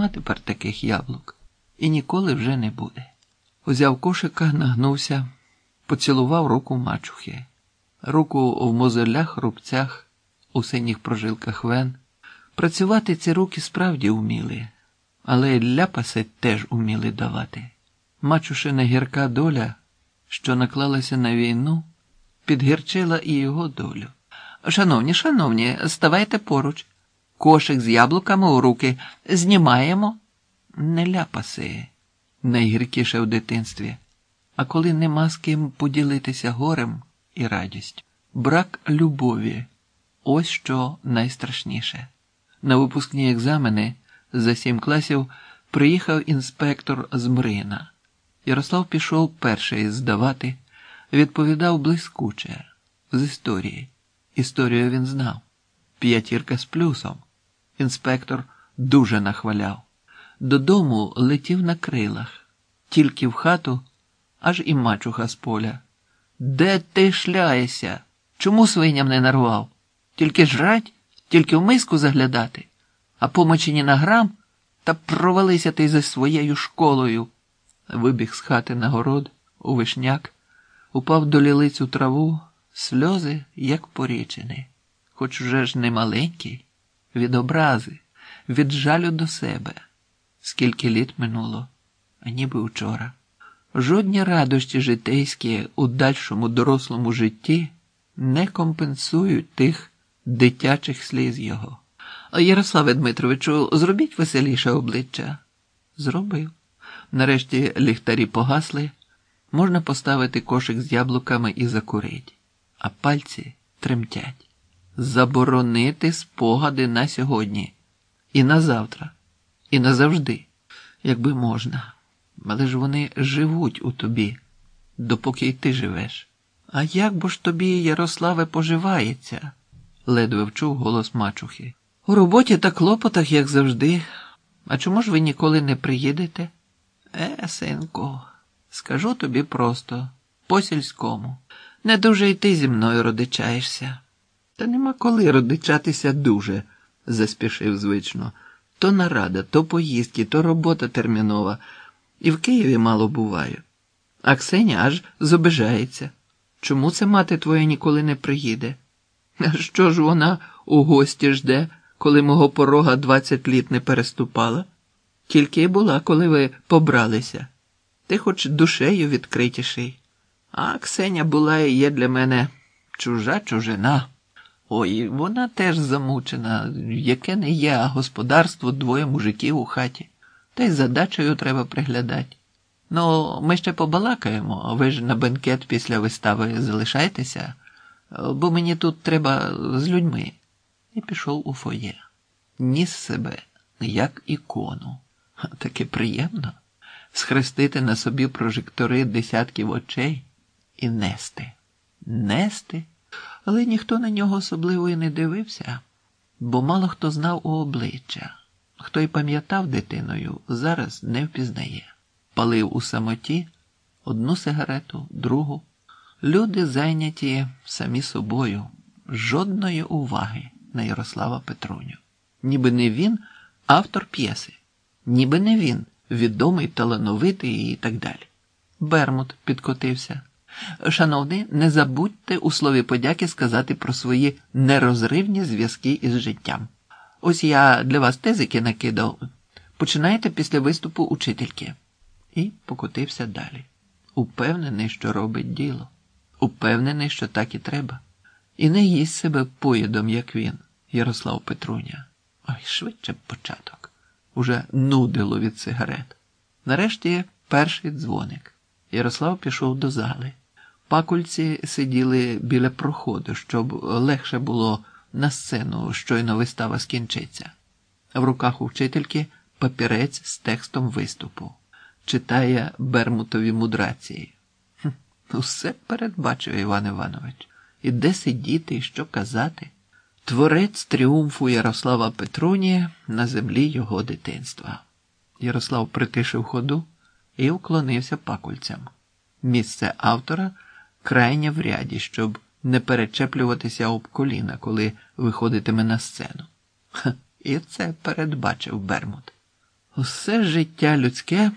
нема тепер таких яблук, і ніколи вже не буде. Узяв кошика, нагнувся, поцілував руку мачухи, руку в мозолях, рубцях, у синіх прожилках вен. Працювати ці руки справді вміли, але ляпаси теж уміли давати. Мачушина гірка доля, що наклалася на війну, підгірчила і його долю. Шановні, шановні, ставайте поруч. Кошик з яблуками у руки знімаємо. Не ляпаси, найгіркіше в дитинстві. А коли нема з ким поділитися горем і радістю. Брак любові ось що найстрашніше. На випускні екзамени за сім класів приїхав інспектор з Мрина. Ярослав пішов перший здавати, відповідав блискуче з історії. Історію він знав. П'ятірка з плюсом. Інспектор дуже нахваляв. Додому летів на крилах, тільки в хату, аж і мачуха з поля. Де ти шляєшся? Чому свиням не нарвав? Тільки жрать, тільки в миску заглядати, а помочі ні на грам, та провалися ти за своєю школою. Вибіг з хати на город, у вишняк, упав до лілиць у траву, сльози, як порічини, хоч вже ж не маленький, від образи, від жалю до себе. Скільки літ минуло, а ніби вчора. Жодні радощі житейські у дальшому дорослому житті не компенсують тих дитячих сліз його. Ярославе Дмитровичу, зробіть веселіше обличчя. Зробив. Нарешті ліхтарі погасли, можна поставити кошик з яблуками і закурить, а пальці тремтять. Заборонити спогади на сьогодні, і на завтра, і назавжди, якби можна. Але ж вони живуть у тобі, допоки й ти живеш. А як бо ж тобі, Ярославе, поживається? ледве вчув голос мачухи. У роботі та клопотах, як завжди. А чому ж ви ніколи не приїдете? Е, синку, скажу тобі просто, по сільському. Не дуже й ти зі мною родичаєшся. Та нема коли родичатися дуже, заспішив звично. То нарада, то поїздки, то робота термінова. І в Києві мало буваю. А Ксеня аж зобижається. Чому це мати твоя ніколи не приїде? А що ж вона у гості жде, коли мого порога двадцять літ не переступала? Тільки й була, коли ви побралися. Ти хоч душею відкритіший. А Ксеня була і є для мене чужа чужина. Ой, вона теж замучена, яке не є, а господарство двоє мужиків у хаті. Та й задачею треба приглядати. Ну, ми ще побалакаємо, ви ж на бенкет після вистави залишайтеся, бо мені тут треба з людьми. І пішов у фоє. Ніс себе, як ікону. Таке приємно схрестити на собі прожектори десятків очей і нести. Нести, але ніхто на нього особливо і не дивився, бо мало хто знав у обличчя. Хто й пам'ятав дитиною, зараз не впізнає. Палив у самоті одну сигарету, другу. Люди зайняті самі собою, жодної уваги на Ярослава Петруню. Ніби не він автор п'єси, ніби не він відомий, талановитий і так далі. Бермут підкотився. Шановний, не забудьте у слові подяки сказати про свої нерозривні зв'язки із життям. Ось я для вас тезики накидав. Починайте після виступу учительки. І покотився далі. Упевнений, що робить діло. Упевнений, що так і треба. І не їсть себе поїдом, як він, Ярослав Петруня. Ой, швидше початок. Уже нудило від сигарет. Нарешті перший дзвоник. Ярослав пішов до зали. Пакульці сиділи біля проходу, щоб легше було на сцену, щойно вистава скінчиться. В руках у вчительки папірець з текстом виступу. Читає Бермутові мудрації. Усе передбачив Іван Іванович. І де сидіти, і що казати? Творець тріумфу Ярослава Петруні на землі його дитинства. Ярослав притишив ходу і уклонився пакульцям. Місце автора крайнє в ряді, щоб не перечеплюватися об коліна, коли виходитиме на сцену. Ха, і це передбачив Бермут. Усе життя людське